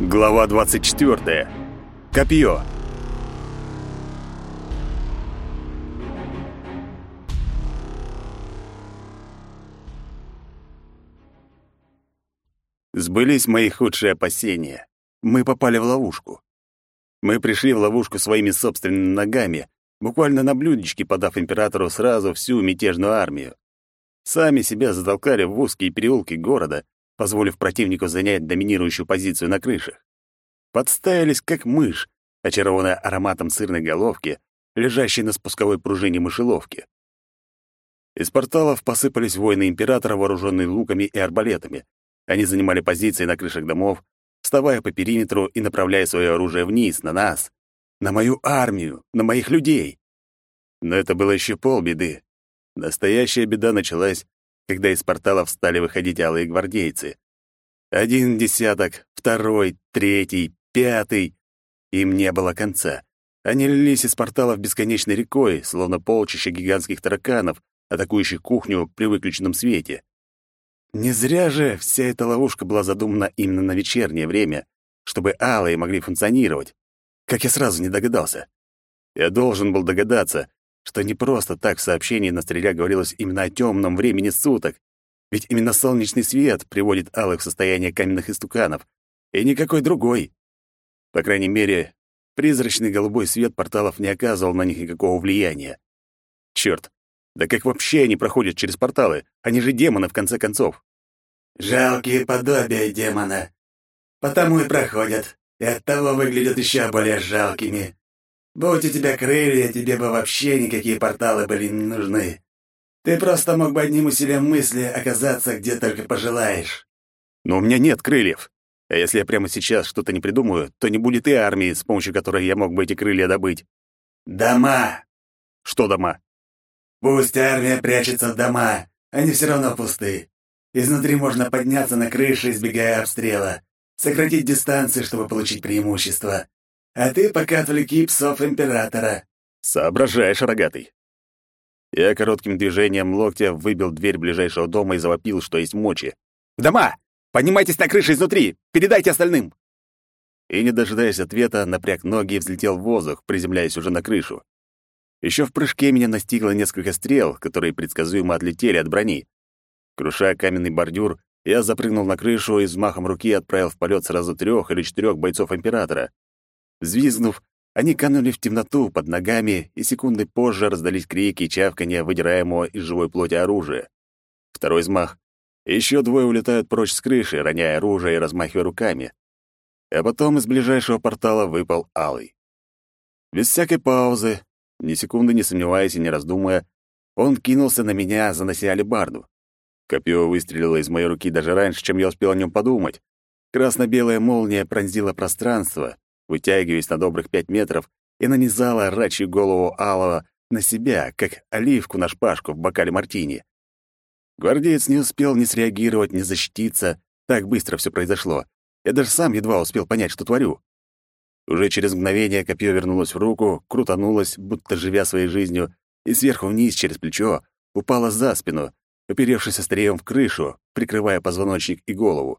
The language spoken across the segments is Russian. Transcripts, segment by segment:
Глава 24. Копье. Сбылись мои худшие опасения. Мы попали в ловушку. Мы пришли в ловушку своими собственными ногами, буквально на блюдечке подав императору сразу всю мятежную армию. Сами себя затолкали в узкие переулки города, позволив противнику занять доминирующую позицию на крышах. Подставились, как мышь, очарованная ароматом сырной головки, лежащей на спусковой пружине мышеловки. Из порталов посыпались воины императора, вооруженные луками и арбалетами. Они занимали позиции на крышах домов, вставая по периметру и направляя свое оружие вниз, на нас, на мою армию, на моих людей. Но это было еще полбеды. Настоящая беда началась, когда из порталов стали выходить алые гвардейцы. Один десяток, второй, третий, пятый. Им не было конца. Они лились из порталов бесконечной рекой, словно полчища гигантских тараканов, атакующих кухню при выключенном свете. Не зря же вся эта ловушка была задумана именно на вечернее время, чтобы алые могли функционировать. Как я сразу не догадался. Я должен был догадаться, что не просто так в сообщении на стреля говорилось именно о темном времени суток, ведь именно солнечный свет приводит алых в состояние каменных истуканов, и никакой другой. По крайней мере, призрачный голубой свет порталов не оказывал на них никакого влияния. Черт, да как вообще они проходят через порталы? Они же демоны, в конце концов. Жалкие подобия демона. Потому и проходят, и оттого выглядят еще более жалкими. Будь у тебя крылья, тебе бы вообще никакие порталы были не нужны. Ты просто мог бы одним усилием мысли оказаться где только пожелаешь. Но у меня нет крыльев. А если я прямо сейчас что-то не придумаю, то не будет и армии, с помощью которой я мог бы эти крылья добыть. Дома. Что дома? Пусть армия прячется в дома, они все равно пусты. Изнутри можно подняться на крышу, избегая обстрела, сократить дистанцию, чтобы получить преимущество. А ты пока отвлеки псов императора. Соображаешь, рогатый. Я коротким движением локтя выбил дверь ближайшего дома и завопил, что есть мочи. «Дома! Поднимайтесь на крышу изнутри! Передайте остальным!» И, не дожидаясь ответа, напряг ноги и взлетел в воздух, приземляясь уже на крышу. Еще в прыжке меня настигло несколько стрел, которые предсказуемо отлетели от брони. Круша каменный бордюр, я запрыгнул на крышу и взмахом руки отправил в полет сразу трех или четырех бойцов Императора. Взвизгнув, они канули в темноту под ногами, и секунды позже раздались крики и чавканье выдираемого из живой плоти оружия. Второй взмах. Еще двое улетают прочь с крыши, роняя оружие и размахивая руками. А потом из ближайшего портала выпал Алый. Без всякой паузы, ни секунды не сомневаясь и не раздумывая, он кинулся на меня, занося алебарду. Копье выстрелило из моей руки даже раньше, чем я успел о нем подумать. Красно-белая молния пронзила пространство, вытягиваясь на добрых пять метров, и нанизала рачью голову Алова на себя, как оливку на шпажку в бокале мартини. Гвардеец не успел ни среагировать, ни защититься. Так быстро все произошло. Я даже сам едва успел понять, что творю. Уже через мгновение копье вернулось в руку, крутанулось, будто живя своей жизнью, и сверху вниз через плечо упало за спину, оперевшись острием в крышу, прикрывая позвоночник и голову.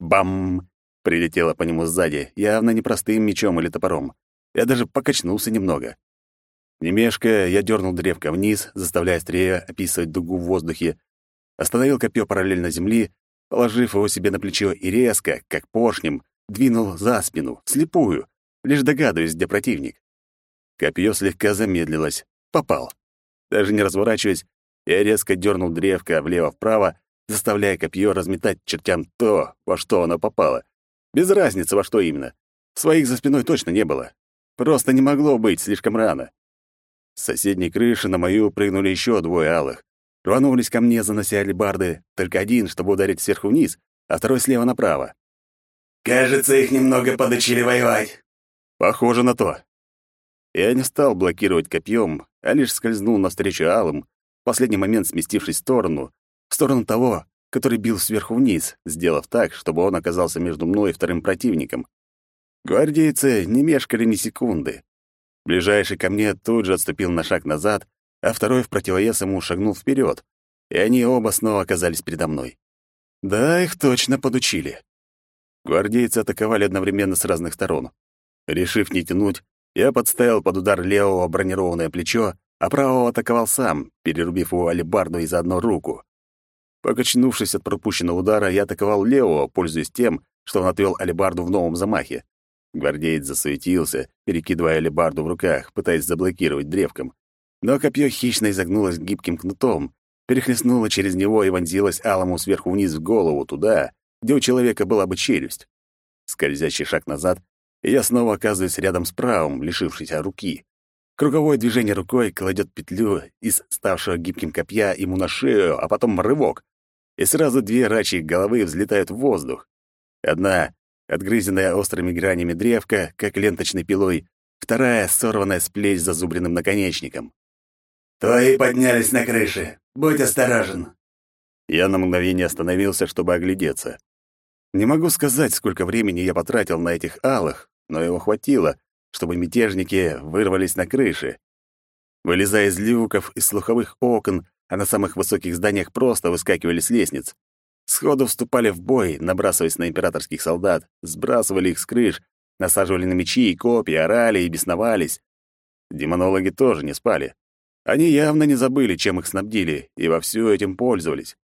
Бам! Прилетело по нему сзади, явно не простым мечом или топором. Я даже покачнулся немного. Немешко я дернул древко вниз, заставляя острие описывать дугу в воздухе, остановил копье параллельно земли, положив его себе на плечо и резко, как поршнем, двинул за спину, слепую, лишь догадываясь, где противник. Копье слегка замедлилось. Попал. Даже не разворачиваясь, я резко дернул древко влево-вправо, заставляя копье разметать чертям то, во что оно попало. Без разницы, во что именно. Своих за спиной точно не было. Просто не могло быть слишком рано. С соседней крыши на мою прыгнули еще двое алых. Рванулись ко мне, занося алебарды, только один, чтобы ударить сверху вниз, а второй слева направо. «Кажется, их немного подучили воевать». «Похоже на то». Я не стал блокировать копьем, а лишь скользнул навстречу алым, в последний момент сместившись в сторону, в сторону того, который бил сверху вниз, сделав так, чтобы он оказался между мной и вторым противником. Гвардейцы не мешкали ни секунды. Ближайший ко мне тут же отступил на шаг назад, а второй в противовес ему шагнул вперед, и они оба снова оказались передо мной. Да, их точно подучили. Гвардейцы атаковали одновременно с разных сторон. Решив не тянуть, я подставил под удар левого бронированное плечо, а правого атаковал сам, перерубив его алебарду и заодно руку. Покачнувшись от пропущенного удара, я атаковал левого, пользуясь тем, что он отвел алебарду в новом замахе. Гвардеец засуетился, перекидывая алебарду в руках, пытаясь заблокировать древком. Но копье хищно изогнулось гибким кнутом, перехлестнуло через него и вонзилось алому сверху вниз в голову, туда, где у человека была бы челюсть. Скользящий шаг назад, и я снова оказываюсь рядом с правым, лишившийся руки. Круговое движение рукой кладет петлю из ставшего гибким копья ему на шею, а потом рывок. И сразу две рачьи головы взлетают в воздух. Одна, отгрызенная острыми гранями древка, как ленточной пилой, вторая, сорванная с плеч зазубренным наконечником. «Твои поднялись на крыше. Будь осторожен». Я на мгновение остановился, чтобы оглядеться. Не могу сказать, сколько времени я потратил на этих алых, но его хватило, чтобы мятежники вырвались на крыши. Вылезая из люков, из слуховых окон, а на самых высоких зданиях просто выскакивали с лестниц. Сходу вступали в бой, набрасываясь на императорских солдат, сбрасывали их с крыш, насаживали на мечи и копья, орали и бесновались. Демонологи тоже не спали. Они явно не забыли, чем их снабдили, и вовсю этим пользовались.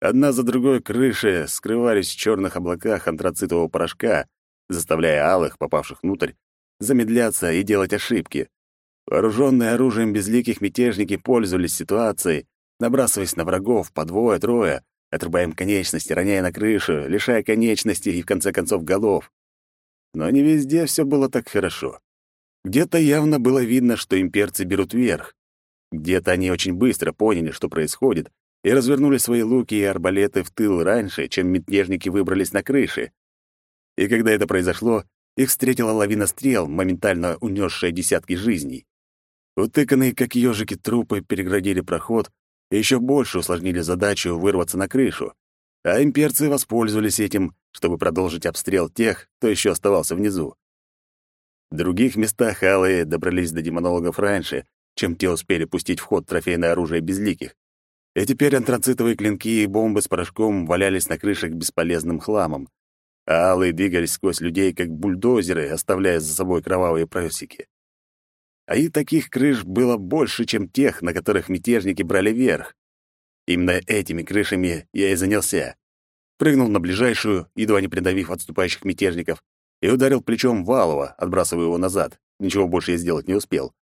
Одна за другой крыши скрывались в черных облаках антрацитового порошка, заставляя алых, попавших внутрь, замедляться и делать ошибки. Вооруженные оружием безликих мятежники пользовались ситуацией, набрасываясь на врагов по двое-трое, отрубая им конечности, роняя на крышу, лишая конечностей и, в конце концов, голов. Но не везде все было так хорошо. Где-то явно было видно, что имперцы берут верх. Где-то они очень быстро поняли, что происходит, и развернули свои луки и арбалеты в тыл раньше, чем мятежники выбрались на крыши. И когда это произошло, их встретила лавина стрел, моментально унесшая десятки жизней. Утыканные, как ежики, трупы переградили проход и еще больше усложнили задачу вырваться на крышу. А имперцы воспользовались этим, чтобы продолжить обстрел тех, кто еще оставался внизу. В других местах алые добрались до демонологов раньше, чем те успели пустить в ход трофейное оружие безликих. И теперь антрацитовые клинки и бомбы с порошком валялись на крышах бесполезным хламом, а алые двигались сквозь людей, как бульдозеры, оставляя за собой кровавые просеки. А и таких крыш было больше, чем тех, на которых мятежники брали верх. Именно этими крышами я и занялся. Прыгнул на ближайшую, едва не придавив отступающих мятежников, и ударил плечом Валова, отбрасывая его назад. Ничего больше я сделать не успел.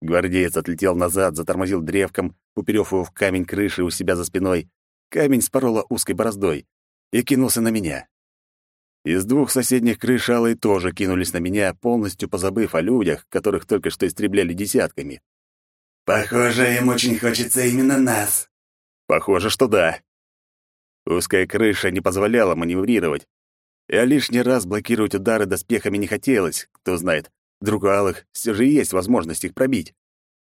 Гвардеец отлетел назад, затормозил древком, уперев его в камень крыши у себя за спиной. Камень спорола узкой бороздой и кинулся на меня. Из двух соседних крыш алые тоже кинулись на меня, полностью позабыв о людях, которых только что истребляли десятками. «Похоже, им очень хочется именно нас». «Похоже, что да». Узкая крыша не позволяла маневрировать. Я лишний раз блокировать удары доспехами не хотелось, кто знает, Вдруг у алых все же есть возможность их пробить.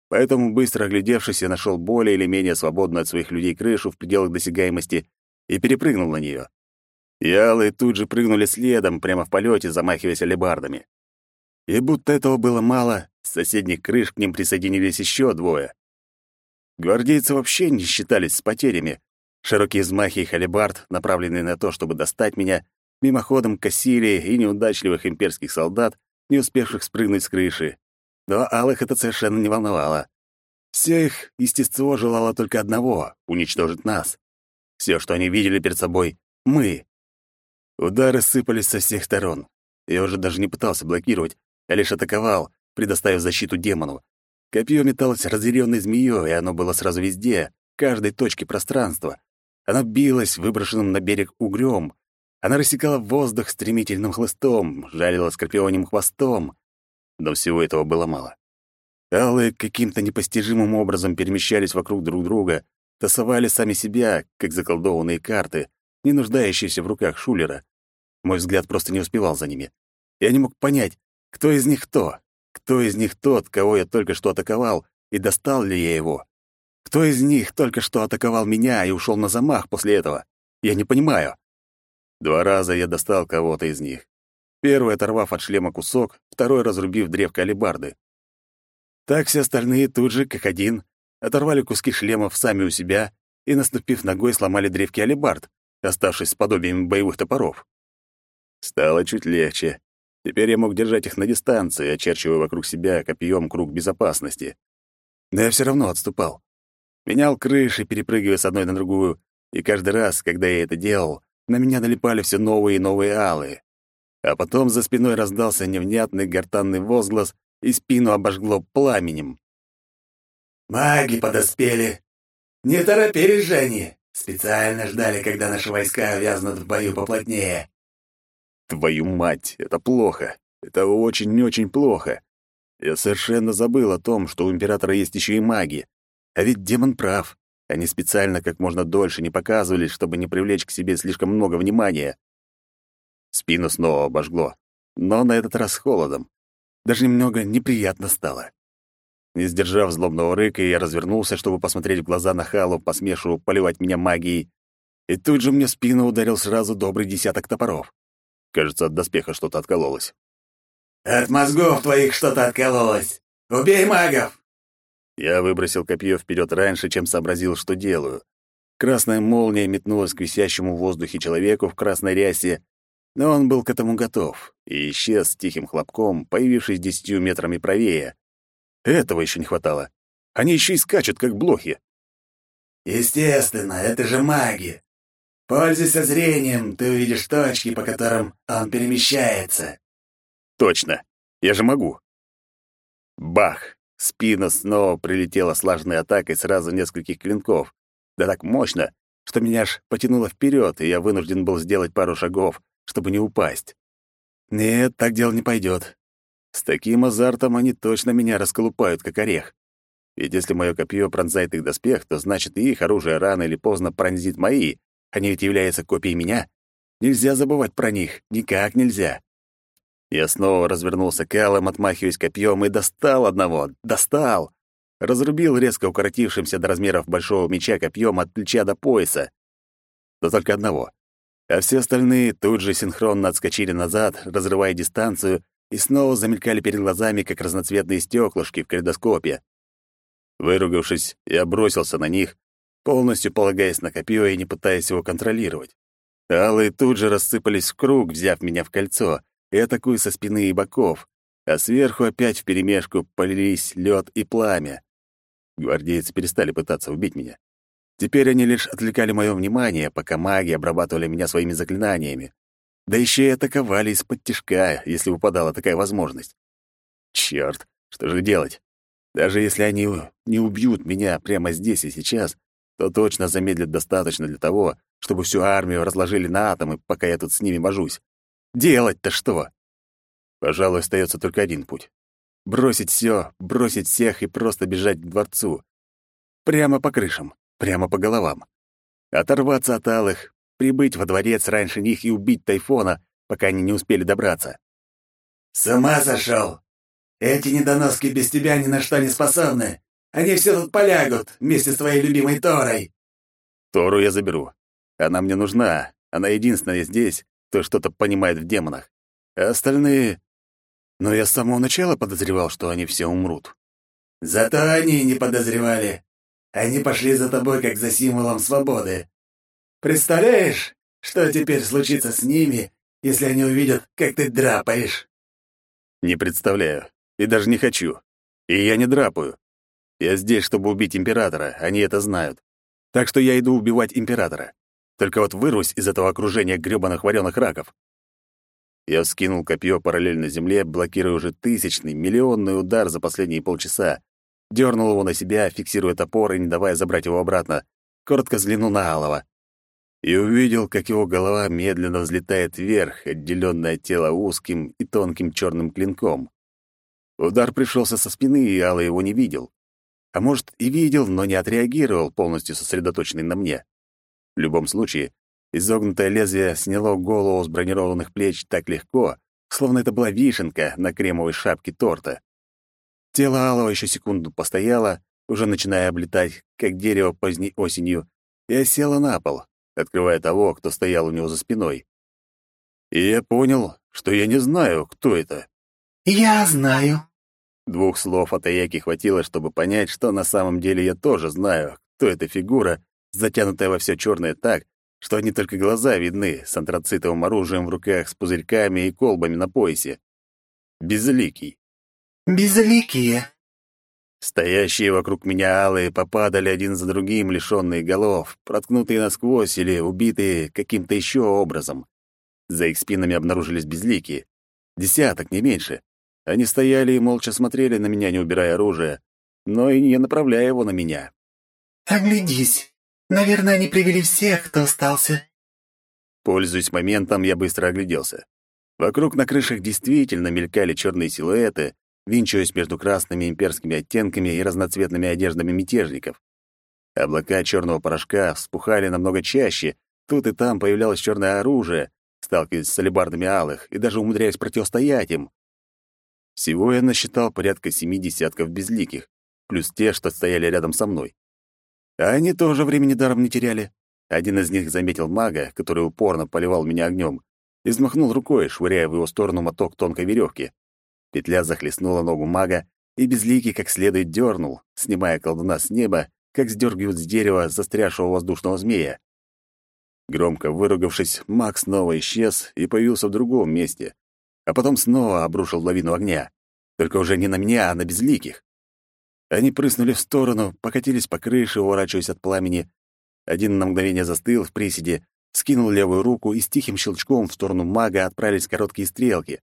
Поэтому, быстро оглядевшись, я нашел более или менее свободную от своих людей крышу в пределах досягаемости и перепрыгнул на нее. Алые тут же прыгнули следом, прямо в полете, замахиваясь алебардами. И будто этого было мало, с соседних крыш к ним присоединились еще двое. Гвардейцы вообще не считались с потерями. Широкие взмахи их алебард, направленные на то, чтобы достать меня, мимоходом косили и неудачливых имперских солдат, не успевших спрыгнуть с крыши. Но алых это совершенно не волновало. Все их естество желало только одного — уничтожить нас. Все, что они видели перед собой — мы. Удары сыпались со всех сторон. Я уже даже не пытался блокировать, а лишь атаковал, предоставив защиту демону. Копье металось разъяренной змеей, и оно было сразу везде, в каждой точке пространства. Оно билось выброшенным на берег угрём, она рассекала воздух стремительным хлыстом, жалила скорпионим хвостом. Но всего этого было мало. Алые каким-то непостижимым образом перемещались вокруг друг друга, тасовали сами себя, как заколдованные карты, не нуждающиеся в руках Шулера. Мой взгляд просто не успевал за ними. Я не мог понять, кто из них кто, кто из них тот, кого я только что атаковал, и достал ли я его. Кто из них только что атаковал меня и ушел на замах после этого? Я не понимаю. Два раза я достал кого-то из них. Первый оторвав от шлема кусок, второй разрубив древко алебарды. Так все остальные тут же, как один, оторвали куски шлемов сами у себя и, наступив ногой, сломали древки алебард, оставшись с подобием боевых топоров. Стало чуть легче. Теперь я мог держать их на дистанции, очерчивая вокруг себя копьем круг безопасности. Но я все равно отступал. Менял крыши, перепрыгивая с одной на другую, и каждый раз, когда я это делал, на меня налипали все новые и новые алые. А потом за спиной раздался невнятный гортанный возглас, и спину обожгло пламенем. «Маги подоспели. Не торопились же. Специально ждали, когда наши войска вязнут в бою поплотнее. Твою мать, это плохо. Это очень-очень плохо. Я совершенно забыл о том, что у императора есть еще и маги. А ведь демон прав. Они специально как можно дольше не показывались, чтобы не привлечь к себе слишком много внимания. Спину снова обожгло, но на этот раз холодом. Даже немного неприятно стало. Не сдержав злобного рыка, я развернулся, чтобы посмотреть в глаза на Халу, посмешу поливать меня магией. И тут же мне в спину ударил сразу добрый десяток топоров. Кажется, от доспеха что-то откололось. «От мозгов твоих что-то откололось! Убей магов!» Я выбросил копье вперед раньше, чем сообразил, что делаю. Красная молния метнулась к висящему в воздухе человеку в красной рясе, но он был к этому готов и исчез с тихим хлопком, появившись десятью метрами правее. Этого еще не хватало. Они еще и скачут, как блохи. «Естественно, это же маги. Пользуйся зрением, ты увидишь точки, по которым он перемещается». «Точно. Я же могу». Бах! Спина снова прилетела слаженной атакой сразу нескольких клинков. Да так мощно, что меня аж потянуло вперед, и я вынужден был сделать пару шагов, чтобы не упасть. Нет, так дело не пойдет. С таким азартом они точно меня расколупают, как орех. Ведь если мое копье пронзает их доспех, то значит и их оружие рано или поздно пронзит мои. Они ведь являются копией меня. Нельзя забывать про них, никак нельзя. Я снова развернулся к Аллам, отмахиваясь копьем, и достал одного. Достал! Разрубил резко укоротившимся до размеров большого меча копьем от плеча до пояса. Но только одного а все остальные тут же синхронно отскочили назад, разрывая дистанцию, и снова замелькали перед глазами, как разноцветные стеклышки в калейдоскопе. Выругавшись, я бросился на них, полностью полагаясь на копье и не пытаясь его контролировать. Алые тут же рассыпались в круг, взяв меня в кольцо, и атакуя со спины и боков, а сверху опять вперемешку полились лед и пламя. Гвардейцы перестали пытаться убить меня. Теперь они лишь отвлекали мое внимание, пока маги обрабатывали меня своими заклинаниями. Да еще и атаковали из-под тишка, если выпадала такая возможность. Черт, что же делать? Даже если они не убьют меня прямо здесь и сейчас, то точно замедлят достаточно для того, чтобы всю армию разложили на атомы, пока я тут с ними вожусь. Делать-то что? Пожалуй, остается только один путь. Бросить все, бросить всех и просто бежать к дворцу. Прямо по крышам. Прямо по головам. Оторваться от алых, прибыть во дворец раньше них и убить Тайфона, пока они не успели добраться. «С ума сошел! Эти недоноски без тебя ни на что не способны. Они все тут полягут вместе с твоей любимой Торой». Тору я заберу. Она мне нужна. Она единственная здесь, кто что-то понимает в демонах. А остальные... Но я с самого начала подозревал, что они все умрут. Зато они не подозревали. Они пошли за тобой, как за символом свободы. Представляешь, что теперь случится с ними, если они увидят, как ты драпаешь?» «Не представляю. И даже не хочу. И я не драпаю. Я здесь, чтобы убить императора, они это знают. Так что я иду убивать императора. Только вот вырвусь из этого окружения грёбаных вареных раков». Я вскинул копье параллельно земле, блокируя уже тысячный, миллионный удар за последние полчаса, дернул его на себя, фиксируя топор и не давая забрать его обратно, коротко взглянул на Алова и увидел, как его голова медленно взлетает вверх, отделенное тело узким и тонким черным клинком. Удар пришелся со спины, и Алла его не видел. А может, и видел, но не отреагировал, полностью сосредоточенный на мне. В любом случае, изогнутое лезвие сняло голову с бронированных плеч так легко, словно это была вишенка на кремовой шапке торта. Тело Алого еще секунду постояло, уже начиная облетать, как дерево поздней осенью, и осело на пол, открывая того, кто стоял у него за спиной. И я понял, что я не знаю, кто это. «Я знаю». Двух слов от Аяки хватило, чтобы понять, что на самом деле я тоже знаю, кто эта фигура, затянутая во все черное так, что одни только глаза видны с антрацитовым оружием в руках с пузырьками и колбами на поясе. Безликий. «Безликие!» Стоящие вокруг меня алые попадали один за другим, лишённые голов, проткнутые насквозь или убитые каким-то еще образом. За их спинами обнаружились безликие. Десяток, не меньше. Они стояли и молча смотрели на меня, не убирая оружие, но и не направляя его на меня. «Оглядись. Наверное, они привели всех, кто остался». Пользуясь моментом, я быстро огляделся. Вокруг на крышах действительно мелькали черные силуэты, винчиваясь между красными имперскими оттенками и разноцветными одеждами мятежников. Облака черного порошка вспухали намного чаще, тут и там появлялось черное оружие, сталкиваясь с алебардами алых и даже умудряясь противостоять им. Всего я насчитал порядка семи десятков безликих, плюс те, что стояли рядом со мной. А они тоже времени даром не теряли. Один из них заметил мага, который упорно поливал меня огнем, и взмахнул рукой, швыряя в его сторону моток тонкой веревки. Петля захлестнула ногу мага, и безликий как следует дернул, снимая колдуна с неба, как сдергивают с дерева застрявшего воздушного змея. Громко выругавшись, маг снова исчез и появился в другом месте, а потом снова обрушил лавину огня. Только уже не на меня, а на безликих. Они прыснули в сторону, покатились по крыше, уворачиваясь от пламени. Один на мгновение застыл в приседе, скинул левую руку и с тихим щелчком в сторону мага отправились короткие стрелки.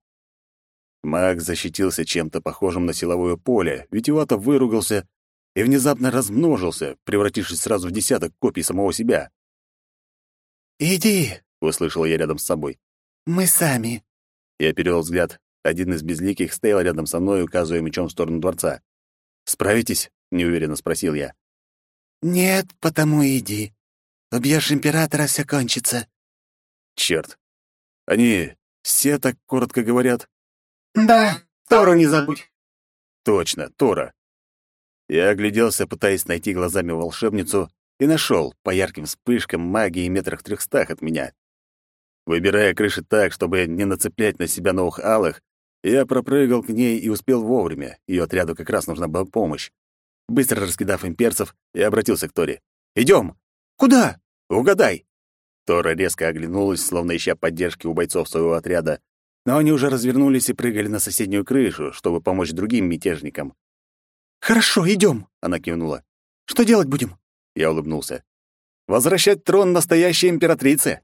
Маг защитился чем-то похожим на силовое поле, витиевато выругался и внезапно размножился, превратившись сразу в десяток копий самого себя. «Иди!» — услышал я рядом с собой. «Мы сами!» Я перевел взгляд. Один из безликих стоял рядом со мной, указывая мечом в сторону дворца. «Справитесь?» — неуверенно спросил я. «Нет, потому иди. Убьешь императора, все кончится». Черт. Они все так коротко говорят. «Да, Тору не забудь». Точно, Тора. Я огляделся, пытаясь найти глазами волшебницу, и нашел по ярким вспышкам магии метрах трехстах от меня. Выбирая крыши так, чтобы не нацеплять на себя новых алых, я пропрыгал к ней и успел вовремя. Ее отряду как раз нужна была помощь. Быстро раскидав имперцев, я обратился к Торе. «Идем!» «Куда?» «Угадай!» Тора резко оглянулась, словно ища поддержки у бойцов своего отряда, но они уже развернулись и прыгали на соседнюю крышу, чтобы помочь другим мятежникам. «Хорошо, идем!» — она кивнула. «Что делать будем?» Я улыбнулся. «Возвращать трон настоящей императрице!»